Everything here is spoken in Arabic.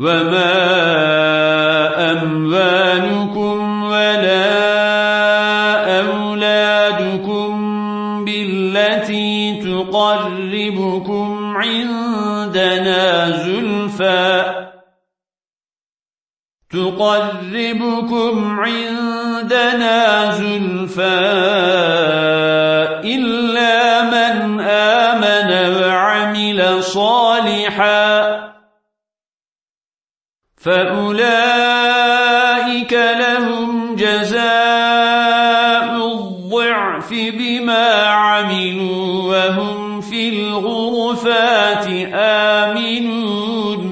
وما أموالكم ولا أولادكم بالتي تقربكم عندنا زلفى تقربكم عندنا زلفى إلا من آمن وعمل صالحا فأولئك لهم جزاء الضعف بما عملوا وهم في الغرفات آمنون